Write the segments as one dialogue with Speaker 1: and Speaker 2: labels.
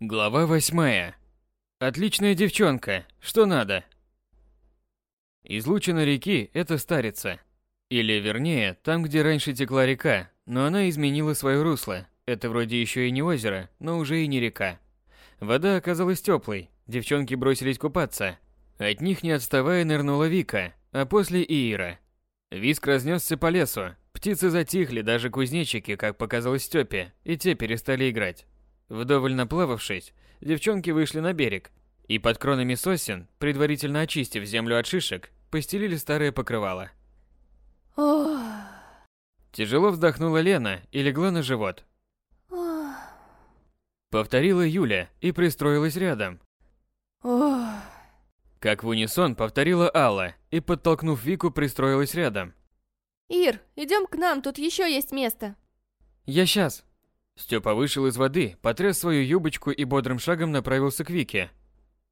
Speaker 1: Глава восьмая. Отличная девчонка. Что надо? Излучина реки – это Старица. Или, вернее, там, где раньше текла река, но она изменила свое русло. Это вроде еще и не озеро, но уже и не река. Вода оказалась теплой, девчонки бросились купаться. От них не отставая нырнула Вика, а после и Ира. Виск разнесся по лесу, птицы затихли, даже кузнечики, как показалось Степе, и те перестали играть. Вдоволь наплававшись, девчонки вышли на берег и под кронами сосен, предварительно очистив землю от шишек, постелили старое покрывало.
Speaker 2: Ох,
Speaker 1: Тяжело вздохнула Лена и легла на живот.
Speaker 2: ох,
Speaker 1: Повторила Юля и пристроилась рядом.
Speaker 2: ох.
Speaker 1: Как в унисон повторила Алла и, подтолкнув Вику, пристроилась рядом.
Speaker 2: Ир, идем к нам, тут еще есть место.
Speaker 1: «Я сейчас». Степа вышел из воды, потряс свою юбочку и бодрым шагом направился к Вике.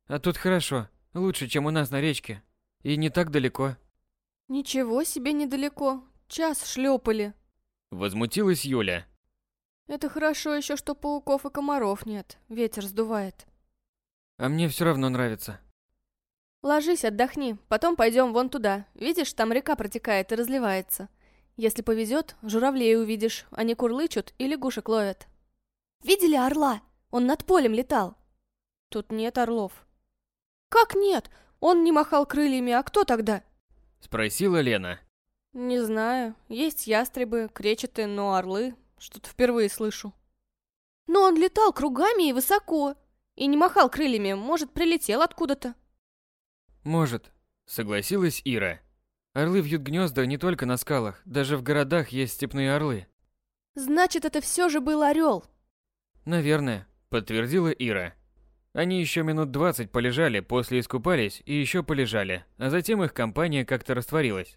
Speaker 1: «А тут хорошо, лучше, чем у нас на речке. И не так далеко».
Speaker 2: Ничего себе недалеко. Час шлепали.
Speaker 1: Возмутилась Юля.
Speaker 2: Это хорошо еще, что пауков и комаров нет. Ветер сдувает.
Speaker 1: «А мне все равно нравится».
Speaker 2: Ложись, отдохни, потом пойдем вон туда. Видишь, там река протекает и разливается. Если повезет, журавлей увидишь, они курлычут и лягушек ловят. Видели орла? Он над полем летал. Тут нет орлов. Как нет? Он не махал крыльями, а кто тогда?
Speaker 1: Спросила Лена.
Speaker 2: Не знаю. Есть ястребы, кречеты, но орлы... Что-то впервые слышу. Но он летал кругами и высоко. И не махал крыльями, может, прилетел откуда-то.
Speaker 1: «Может», — согласилась Ира. «Орлы вьют гнезда не только на скалах, даже в городах есть степные орлы».
Speaker 2: Значит, это все же был орел.
Speaker 1: «Наверное», — подтвердила Ира. Они еще минут двадцать полежали, после искупались и еще полежали, а затем их компания как-то растворилась.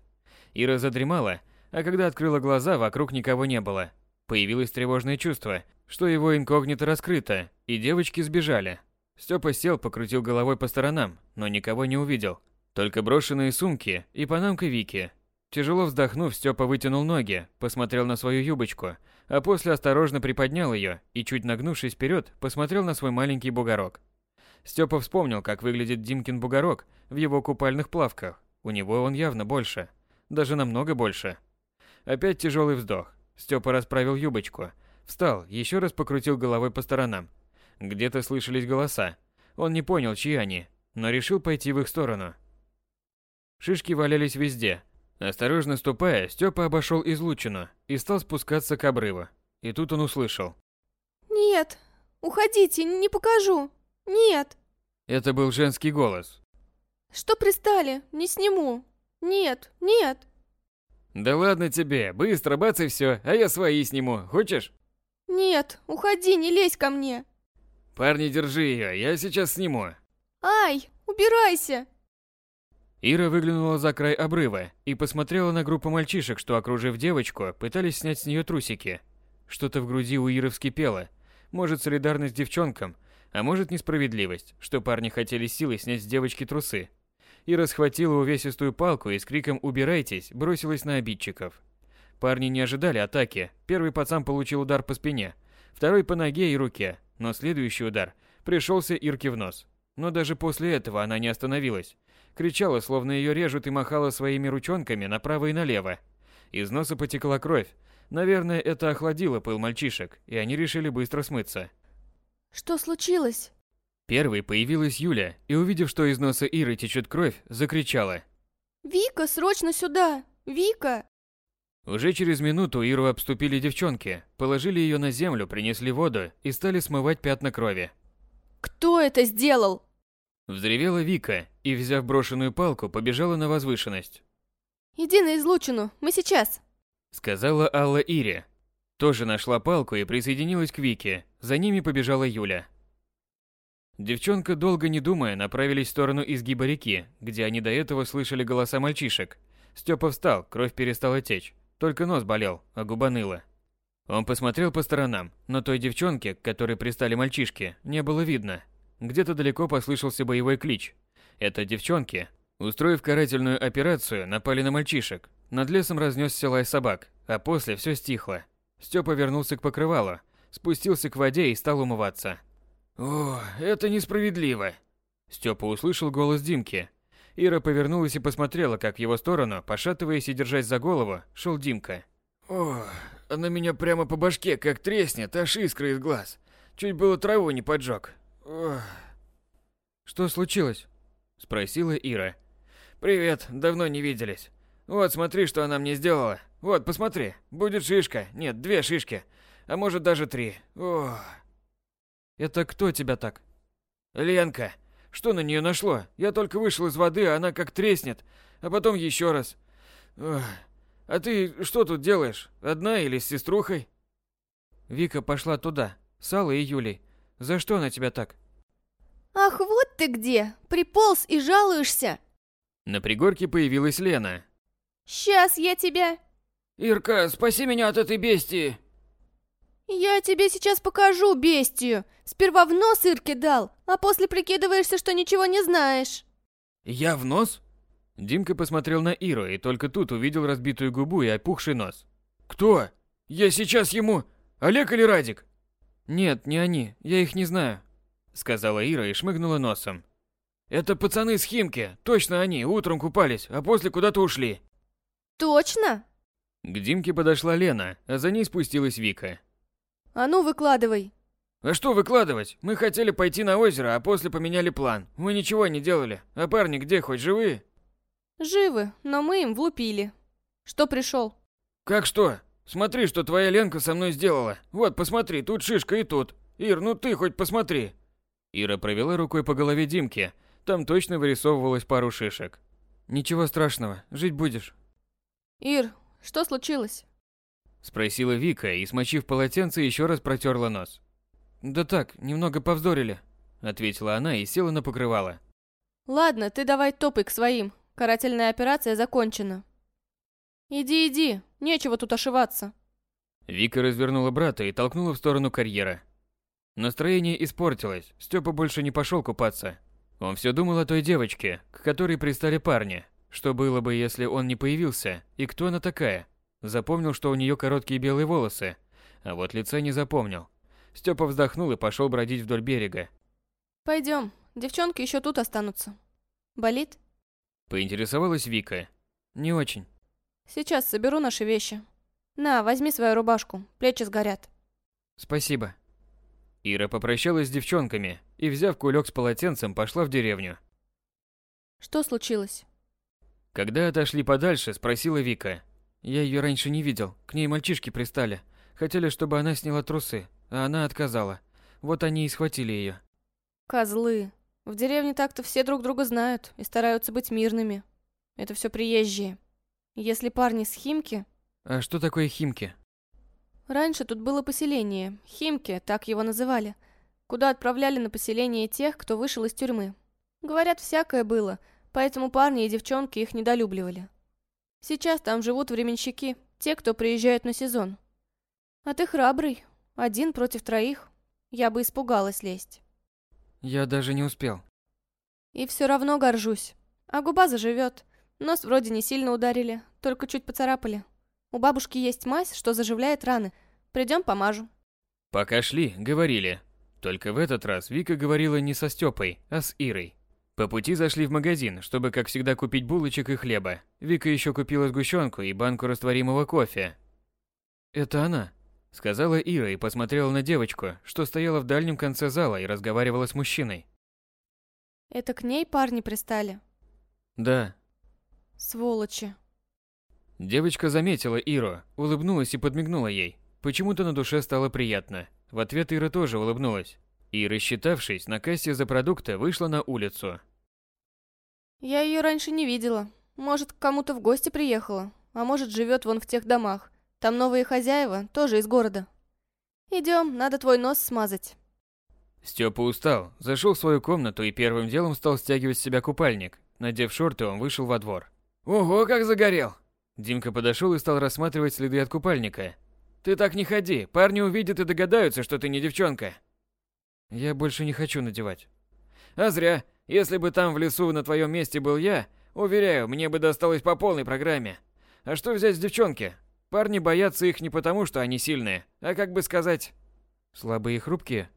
Speaker 1: Ира задремала, а когда открыла глаза, вокруг никого не было. Появилось тревожное чувство, что его инкогнито раскрыто, и девочки сбежали. Степа сел, покрутил головой по сторонам, но никого не увидел. Только брошенные сумки и панамка Вики. Тяжело вздохнув, Степа вытянул ноги, посмотрел на свою юбочку, а после осторожно приподнял ее и, чуть нагнувшись вперед, посмотрел на свой маленький бугорок. Степа вспомнил, как выглядит Димкин бугорок в его купальных плавках. У него он явно больше. Даже намного больше. Опять тяжелый вздох. Степа расправил юбочку. Встал, еще раз покрутил головой по сторонам. Где-то слышались голоса. Он не понял, чьи они, но решил пойти в их сторону. Шишки валялись везде. Осторожно ступая, Степа обошел излучину и стал спускаться к обрыву. И тут он услышал.
Speaker 2: Нет, уходите, не покажу. Нет.
Speaker 1: Это был женский голос.
Speaker 2: Что пристали? Не сниму. Нет, нет.
Speaker 1: «Да ладно тебе, быстро бац и все, а я свои сниму, хочешь?»
Speaker 2: Нет, уходи, не лезь ко мне.
Speaker 1: «Парни, держи ее, я сейчас сниму».
Speaker 2: Ай, убирайся.
Speaker 1: Ира выглянула за край обрыва и посмотрела на группу мальчишек, что, окружив девочку, пытались снять с нее трусики. Что-то в груди у Иры вскипело. Может, солидарность девчонкам, а может, несправедливость, что парни хотели силой снять с девочки трусы. Ира схватила увесистую палку и с криком «Убирайтесь!» бросилась на обидчиков. Парни не ожидали атаки. Первый пацан получил удар по спине, второй по ноге и руке, но следующий удар пришелся Ирке в нос. Но даже после этого она не остановилась. Кричала, словно ее режут и махала своими ручонками направо и налево. Из носа потекла кровь. Наверное, это охладило пыл мальчишек, и они решили быстро смыться.
Speaker 2: Что случилось?
Speaker 1: Первой появилась Юля, и увидев, что из носа Иры течет кровь, закричала.
Speaker 2: Вика, срочно сюда! Вика!
Speaker 1: Уже через минуту Иру обступили девчонки, положили ее на землю, принесли воду и стали смывать пятна крови.
Speaker 2: Кто это сделал?
Speaker 1: Взревела Вика и, взяв брошенную палку, побежала на возвышенность.
Speaker 2: Иди на излучину, мы сейчас.
Speaker 1: Сказала Алла Ире. Тоже нашла палку и присоединилась к Вике. За ними побежала Юля. Девчонка, долго не думая, направились в сторону изгиба реки, где они до этого слышали голоса мальчишек. Степа встал, кровь перестала течь. Только нос болел, а губа ныла. Он посмотрел по сторонам, но той девчонки, к которой пристали мальчишки, не было видно. Где-то далеко послышался боевой клич. Это девчонки, устроив карательную операцию, напали на мальчишек. Над лесом разнесся лай собак, а после все стихло. Степа вернулся к покрывалу, спустился к воде и стал умываться. О, это несправедливо. Степа услышал голос Димки. Ира повернулась и посмотрела, как в его сторону, пошатываясь и держась за голову, шел Димка. О, она меня прямо по башке как треснет, аж искры из глаз. Чуть было траву не поджег. Ох. Что случилось? Спросила Ира. Привет, давно не виделись. Вот смотри, что она мне сделала. Вот, посмотри, будет шишка. Нет, две шишки. А может даже три. Ох. Это кто тебя так? Ленка. Что на нее нашло? Я только вышел из воды, а она как треснет. А потом еще раз. Ох. А ты что тут делаешь? Одна или с сеструхой? Вика пошла туда, с Аллой и Юлей. За что она тебя так?
Speaker 2: Ах, вот ты где! Приполз и жалуешься!
Speaker 1: На пригорке появилась Лена.
Speaker 2: Сейчас я тебя...
Speaker 1: Ирка, спаси меня от этой бестии!
Speaker 2: Я тебе сейчас покажу бестию. Сперва в нос Ирке дал, а после прикидываешься, что ничего не знаешь.
Speaker 1: Я в нос? Димка посмотрел на Иру и только тут увидел разбитую губу и опухший нос. Кто? Я сейчас ему... Олег или Радик? Нет, не они, я их не знаю, сказала Ира и шмыгнула носом. Это пацаны с Химки, точно они, утром купались, а после куда-то ушли.
Speaker 2: Точно?
Speaker 1: К Димке подошла Лена, а за ней спустилась Вика.
Speaker 2: А ну выкладывай.
Speaker 1: А что выкладывать? Мы хотели пойти на озеро, а после поменяли план. Мы ничего не делали. А парни где, хоть живые?
Speaker 2: Живы, но мы им влупили. Что пришел?
Speaker 1: Как что? Смотри, что твоя Ленка со мной сделала. Вот, посмотри, тут шишка и тут. Ир, ну ты хоть посмотри. Ира провела рукой по голове Димки. Там точно вырисовывалось пару шишек. Ничего страшного, жить будешь.
Speaker 2: Ир, что случилось?
Speaker 1: Спросила Вика и, смочив полотенце, еще раз протерла нос. «Да так, немного повздорили», — ответила она и села на покрывало.
Speaker 2: «Ладно, ты давай топай к своим. Карательная операция закончена». «Иди, иди, нечего тут ошиваться».
Speaker 1: Вика развернула брата и толкнула в сторону карьера. Настроение испортилось, Степа больше не пошел купаться. Он все думал о той девочке, к которой пристали парни. Что было бы, если он не появился, и кто она такая? Запомнил, что у нее короткие белые волосы, а вот лица не запомнил. Степа вздохнул и пошел бродить вдоль берега.
Speaker 2: Пойдем, девчонки еще тут останутся. Болит?
Speaker 1: Поинтересовалась Вика. Не очень.
Speaker 2: Сейчас соберу наши вещи. На, возьми свою рубашку, плечи сгорят.
Speaker 1: Спасибо. Ира попрощалась с девчонками и, взяв кулек с полотенцем, пошла в деревню.
Speaker 2: Что случилось?
Speaker 1: Когда отошли подальше, спросила Вика. Я ее раньше не видел. К ней мальчишки пристали. Хотели, чтобы она сняла трусы, а она отказала. Вот они и схватили ее.
Speaker 2: Козлы. В деревне так-то все друг друга знают и стараются быть мирными. Это все приезжие. Если парни с Химки...
Speaker 1: А что такое Химки?
Speaker 2: Раньше тут было поселение. Химки, так его называли. Куда отправляли на поселение тех, кто вышел из тюрьмы. Говорят, всякое было, поэтому парни и девчонки их недолюбливали. Сейчас там живут временщики, те, кто приезжают на сезон. А ты храбрый, один против троих. Я бы испугалась лезть.
Speaker 1: Я даже не успел.
Speaker 2: И все равно горжусь. А губа заживет. Нос вроде не сильно ударили, только чуть поцарапали. У бабушки есть мазь, что заживляет раны. Придем, помажу.
Speaker 1: Пока шли, говорили. Только в этот раз Вика говорила не со Степой, а с Ирой. По пути зашли в магазин, чтобы, как всегда, купить булочек и хлеба. Вика еще купила сгущенку и банку растворимого кофе. «Это она», — сказала Ира и посмотрела на девочку, что стояла в дальнем конце зала и разговаривала с мужчиной.
Speaker 2: «Это к ней парни пристали?»
Speaker 1: «Да».
Speaker 2: «Сволочи».
Speaker 1: Девочка заметила Иру, улыбнулась и подмигнула ей. Почему-то на душе стало приятно. В ответ Ира тоже улыбнулась. И, рассчитавшись, на кассе за продукты вышла на улицу.
Speaker 2: Я ее раньше не видела. Может, к кому-то в гости приехала, а может, живет вон в тех домах. Там новые хозяева, тоже из города. Идем, надо твой нос смазать.
Speaker 1: Степа устал, зашел в свою комнату и первым делом стал стягивать с себя купальник. Надев шорты, он вышел во двор. Ого, как загорел! Димка подошел и стал рассматривать следы от купальника. Ты так не ходи, парни увидят и догадаются, что ты не девчонка. Я больше не хочу надевать. А зря. Если бы там в лесу на твоем месте был я, уверяю, мне бы досталось по полной программе. А что взять с девчонки? Парни боятся их не потому, что они сильные, а как бы сказать... Слабые и хрупкие?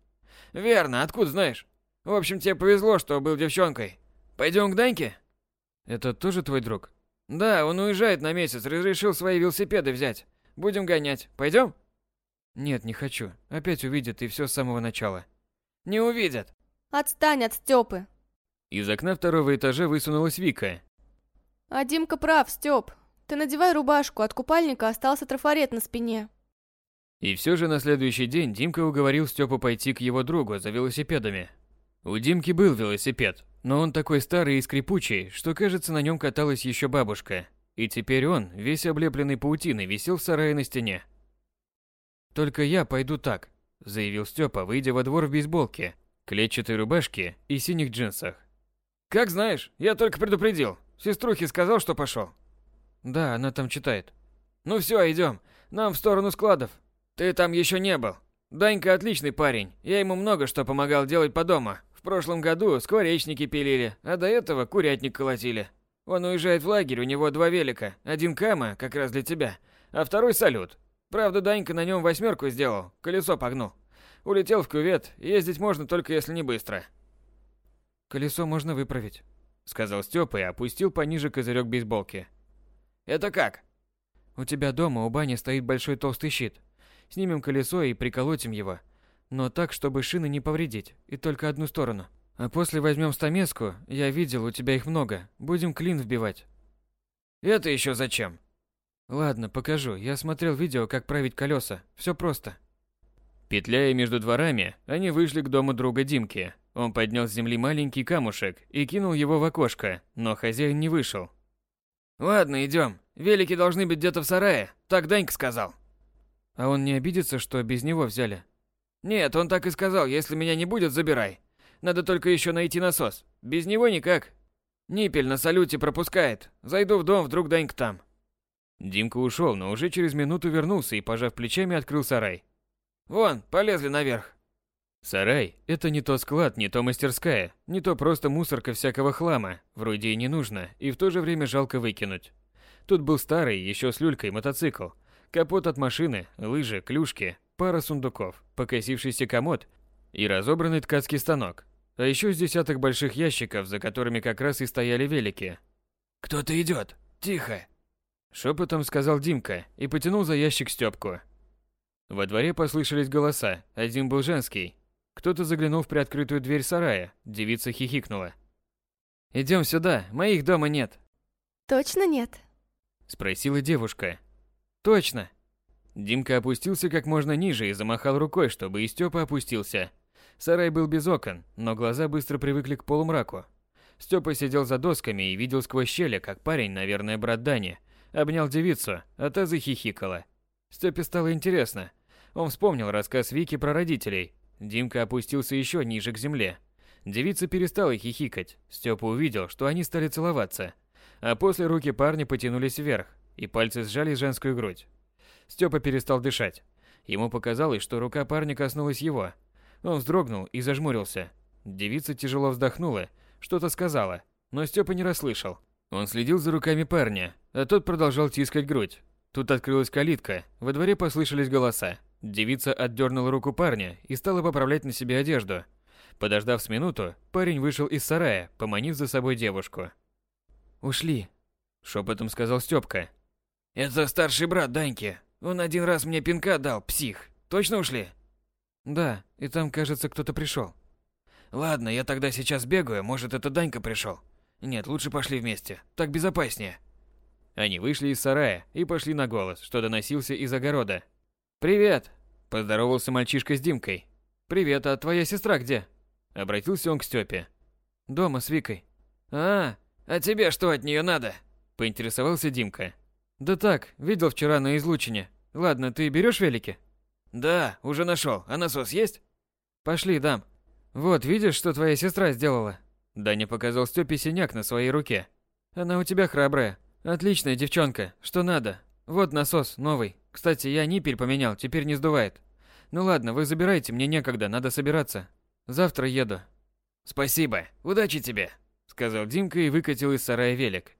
Speaker 3: Верно, откуда знаешь? В общем, тебе повезло, что был девчонкой. Пойдем к Даньке?
Speaker 1: Это тоже твой друг?
Speaker 3: Да, он уезжает на месяц, разрешил свои велосипеды взять. Будем гонять. Пойдем?
Speaker 1: Нет, не хочу. Опять увидят и все с самого начала.
Speaker 3: Не увидят.
Speaker 2: Отстань от Степы.
Speaker 1: Из окна второго этажа высунулась Вика.
Speaker 2: А Димка прав, Степ. Ты надевай рубашку, от купальника остался трафарет на спине.
Speaker 1: И все же на следующий день Димка уговорил Степу пойти к его другу за велосипедами. У Димки был велосипед, но он такой старый и скрипучий, что, кажется, на нем каталась еще бабушка. И теперь он, весь облепленный паутиной, висел в сарае на стене. «Только я пойду так», – заявил Степа, выйдя во двор в бейсболке, клетчатой рубашке и синих джинсах.
Speaker 3: «Как знаешь, я только предупредил. Сеструхе сказал, что пошел».
Speaker 1: «Да, она там читает».
Speaker 3: «Ну все, идем. Нам в сторону складов. Ты там еще не был. Данька отличный парень. Я ему много что помогал делать по дому. В прошлом году скворечники пилили, а до этого курятник колотили. Он уезжает в лагерь, у него два велика. Один Кама, как раз для тебя, а второй Салют. Правда, Данька на нем восьмерку сделал, колесо погнул. Улетел в кювет, ездить можно только если не быстро.
Speaker 1: Колесо можно выправить, сказал Степа и опустил пониже козырек бейсболки.
Speaker 3: Это как?
Speaker 1: У тебя дома у бани стоит большой толстый щит. Снимем колесо и приколотим его но так, чтобы шины не повредить, и только одну сторону. А после возьмем стамеску, я видел, у тебя их много, будем клин вбивать.
Speaker 3: Это еще зачем?
Speaker 1: Ладно, покажу. Я смотрел видео, как править колеса. Все просто. Петляя между дворами, они вышли к дому друга Димки. Он поднял с земли маленький камушек и кинул его в окошко, но хозяин не вышел.
Speaker 3: Ладно, идем. Велики должны быть где-то в сарае, так Данька сказал.
Speaker 1: А он не обидится, что без него взяли?
Speaker 3: Нет, он так и сказал, если меня не будет, забирай. Надо только еще найти насос. Без него никак. Ниппель на салюте пропускает. Зайду в дом, вдруг Данька там.
Speaker 1: Димка ушел, но уже через минуту вернулся и, пожав плечами, открыл сарай.
Speaker 3: Вон, полезли наверх.
Speaker 1: Сарай – это не то склад, не то мастерская, не то просто мусорка всякого хлама, вроде и не нужно, и в то же время жалко выкинуть. Тут был старый, еще с люлькой, мотоцикл, капот от машины, лыжи, клюшки, пара сундуков, покосившийся комод и разобранный ткацкий станок. А еще с десяток больших ящиков, за которыми как раз и стояли велики.
Speaker 3: «Кто-то идет! Тихо!»
Speaker 1: Шепотом сказал Димка и потянул за ящик Степку. Во дворе послышались голоса, один был женский. Кто-то заглянул в приоткрытую дверь сарая, девица хихикнула.
Speaker 3: «Идем сюда, моих дома нет».
Speaker 2: «Точно нет?»
Speaker 1: Спросила девушка.
Speaker 3: «Точно»,
Speaker 1: Димка опустился как можно ниже и замахал рукой, чтобы и Степа опустился. Сарай был без окон, но глаза быстро привыкли к полумраку. Степа сидел за досками и видел сквозь щели, как парень, наверное, брат Дани, обнял девицу, а та захихикала. Степе стало интересно. Он вспомнил рассказ Вики про родителей. Димка опустился еще ниже к земле. Девица перестала хихикать. Степа увидел, что они стали целоваться. А после руки парня потянулись вверх, и пальцы сжали женскую грудь. Степа перестал дышать. Ему показалось, что рука парня коснулась его. Он вздрогнул и зажмурился. Девица тяжело вздохнула, что-то сказала, но Степа не расслышал. Он следил за руками парня, а тот продолжал тискать грудь. Тут открылась калитка, во дворе послышались голоса. Девица отдернула руку парня и стала поправлять на себе одежду. Подождав с минуту, парень вышел из сарая, поманив за собой девушку.
Speaker 3: «Ушли», —
Speaker 1: шепотом сказал Степка.
Speaker 3: «Это старший брат Даньки. Он один раз мне пинка дал, псих. Точно ушли?
Speaker 1: Да, и там, кажется, кто-то пришел.
Speaker 3: Ладно, я тогда сейчас бегаю, может, это Данька пришел. Нет, лучше пошли вместе, так безопаснее.
Speaker 1: Они вышли из сарая и пошли на голос, что доносился из огорода.
Speaker 3: «Привет!»
Speaker 1: – поздоровался мальчишка с Димкой.
Speaker 3: «Привет, а твоя сестра где?»
Speaker 1: Обратился он к Степе.
Speaker 3: «Дома с Викой». «А, а тебе что от нее надо?»
Speaker 1: – поинтересовался Димка.
Speaker 3: Да так, видел вчера на излучине. Ладно, ты берешь велики? Да, уже нашел. А насос есть? Пошли, дам. Вот, видишь, что твоя сестра сделала?
Speaker 1: Даня показал Стёпе синяк на своей руке.
Speaker 3: Она у тебя храбрая. Отличная девчонка. Что надо? Вот насос, новый. Кстати, я ниппель поменял, теперь не сдувает. Ну ладно, вы забирайте, мне некогда, надо собираться. Завтра еду. Спасибо. Удачи тебе, сказал Димка и выкатил из сарая велик.